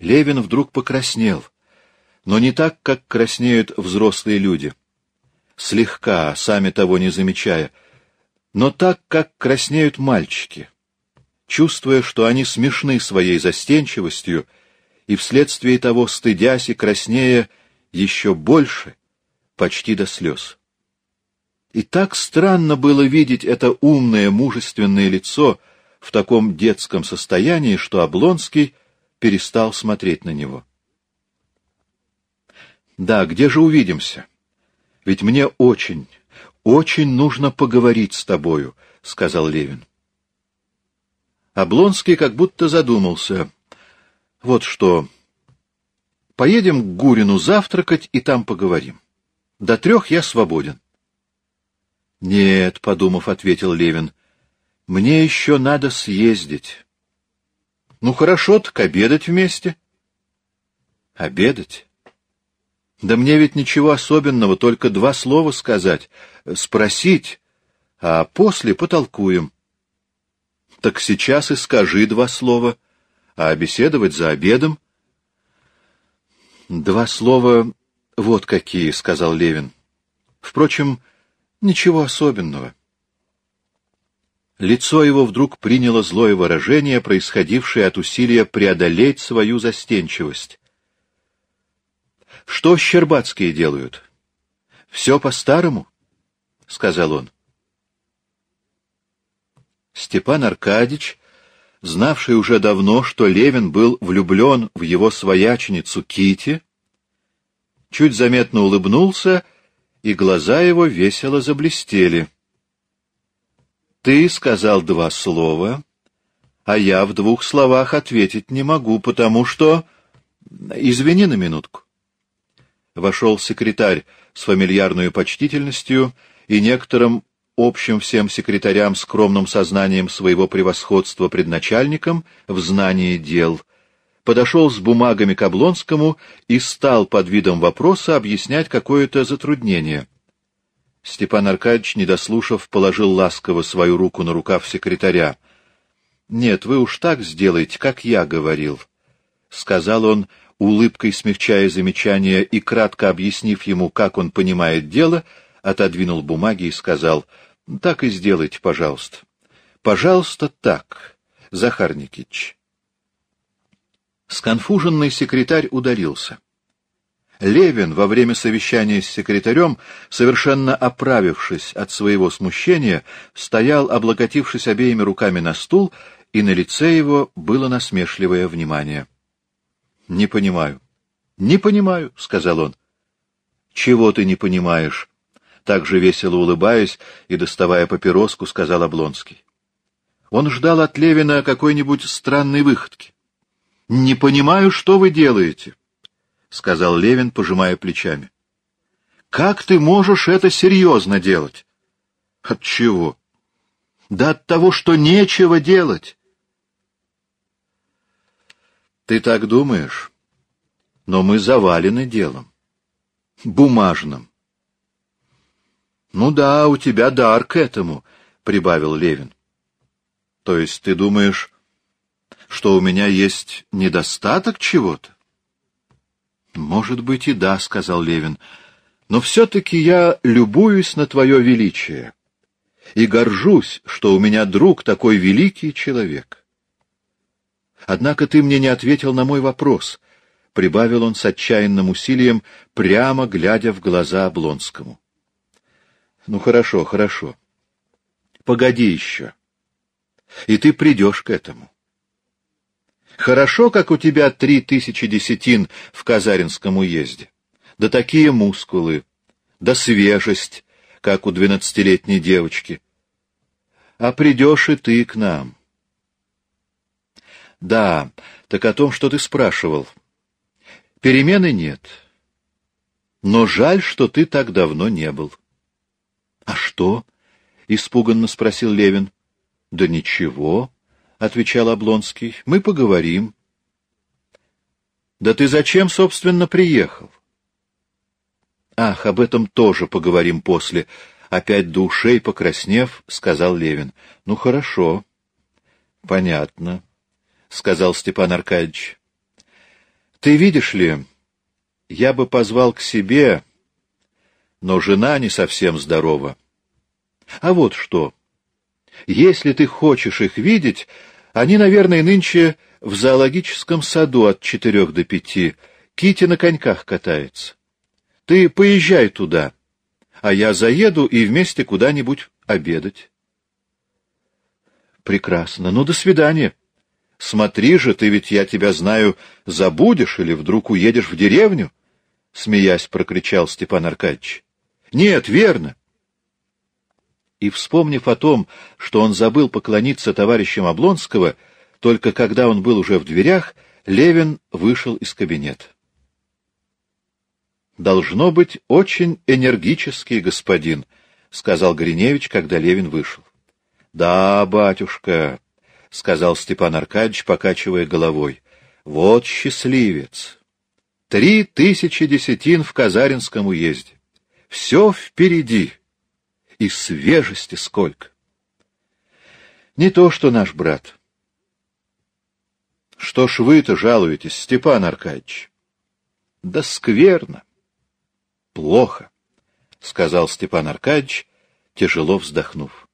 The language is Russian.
Левин вдруг покраснел, но не так, как краснеют взрослые люди. Слегка, сами того не замечая, но так, как краснеют мальчики, чувствуя, что они смешны своей застенчивостью, и вследствие того, стыдясь и краснея еще больше, почти до слез. И так странно было видеть это умное, мужественное лицо в таком детском состоянии, что Облонский перестал смотреть на него. «Да, где же увидимся? Ведь мне очень, очень нужно поговорить с тобою», — сказал Левин. Облонский как будто задумался. «Вот что, поедем к Гурину завтракать и там поговорим. До трех я свободен». «Нет», — подумав, ответил Левин, — «мне еще надо съездить». «Ну хорошо, так обедать вместе». «Обедать?» «Да мне ведь ничего особенного, только два слова сказать, спросить, а после потолкуем». «Так сейчас и скажи два слова, а беседовать за обедом». «Два слова вот какие», — сказал Левин. «Впрочем, Ничего особенного. Лицо его вдруг приняло злое выражение, происходившее от усилия преодолеть свою застенчивость. — Что Щербацкие делают? — Все по-старому, — сказал он. Степан Аркадьич, знавший уже давно, что Левин был влюблен в его свояченицу Кити, чуть заметно улыбнулся и глаза его весело заблестели. «Ты сказал два слова, а я в двух словах ответить не могу, потому что... Извини на минутку». Вошел секретарь с фамильярной почтительностью и некоторым общим всем секретарям скромным сознанием своего превосходства пред начальником в знании дел, подошел с бумагами к Облонскому и стал под видом вопроса объяснять какое-то затруднение. Степан Аркадьевич, не дослушав, положил ласково свою руку на рукав секретаря. — Нет, вы уж так сделайте, как я говорил, — сказал он, улыбкой смягчая замечание и кратко объяснив ему, как он понимает дело, отодвинул бумаги и сказал, — так и сделайте, пожалуйста. — Пожалуйста, так, Захар Никитич. Сконфуженный секретарь удалился. Левин во время совещания с секретарем, совершенно оправившись от своего смущения, стоял, облокотившись обеими руками на стул, и на лице его было насмешливое внимание. — Не понимаю. — Не понимаю, — сказал он. — Чего ты не понимаешь? Так же весело улыбаясь и доставая папироску, сказал Облонский. Он ждал от Левина какой-нибудь странной выходки. Не понимаю, что вы делаете, сказал Левин, пожимая плечами. Как ты можешь это серьезно делать? От чего? Да от того, что нечего делать. Ты так думаешь? Но мы завалены делом. Бумажным. Ну да, у тебя дар к этому, прибавил Левин. То есть ты думаешь, что у меня есть недостаток чего-то? Может быть и да, сказал Левин. Но все-таки я любуюсь на твое величие и горжусь, что у меня друг такой великий человек. Однако ты мне не ответил на мой вопрос, — прибавил он с отчаянным усилием, прямо глядя в глаза Облонскому. — Ну, хорошо, хорошо. Погоди еще. И ты придешь к этому. Хорошо, как у тебя три тысячи десятин в Казаринском уезде. Да такие мускулы, да свежесть, как у двенадцатилетней девочки. А придешь и ты к нам. Да, так о том, что ты спрашивал. Перемены нет. Но жаль, что ты так давно не был. — А что? — испуганно спросил Левин. — Да ничего, — отвечал Облонский. — Мы поговорим. — Да ты зачем, собственно, приехал? — Ах, об этом тоже поговорим после. Опять до ушей покраснев, сказал Левин. — Ну, хорошо. — Понятно, — сказал Степан Аркадьевич. Ты видишь ли, я бы позвал к себе, но жена не совсем здорова. А вот что. Если ты хочешь их видеть, они, наверное, нынче в зоологическом саду от четырех до пяти. Кити на коньках катается. Ты поезжай туда, а я заеду и вместе куда-нибудь обедать. Прекрасно. Ну, до свидания. Смотри же, ты ведь, я тебя знаю, забудешь или вдруг уедешь в деревню? Смеясь, прокричал Степан Аркадьевич. Нет, верно. И, вспомнив о том, что он забыл поклониться товарищам Облонского, только когда он был уже в дверях, Левин вышел из кабинета. «Должно быть очень энергический господин», — сказал Гриневич, когда Левин вышел. Да, батюшка, — сказал Степан Аркадьевич, покачивая головой, — вот счастливец. Три тысячи десятин в Казаринском уезде. Все впереди. И свежести сколько. Не то, что наш брат. Что ж вы-то жалуетесь, Степан Аркадьевич? Да скверно. Плохо, — сказал Степан Аркадьевич, тяжело вздохнув.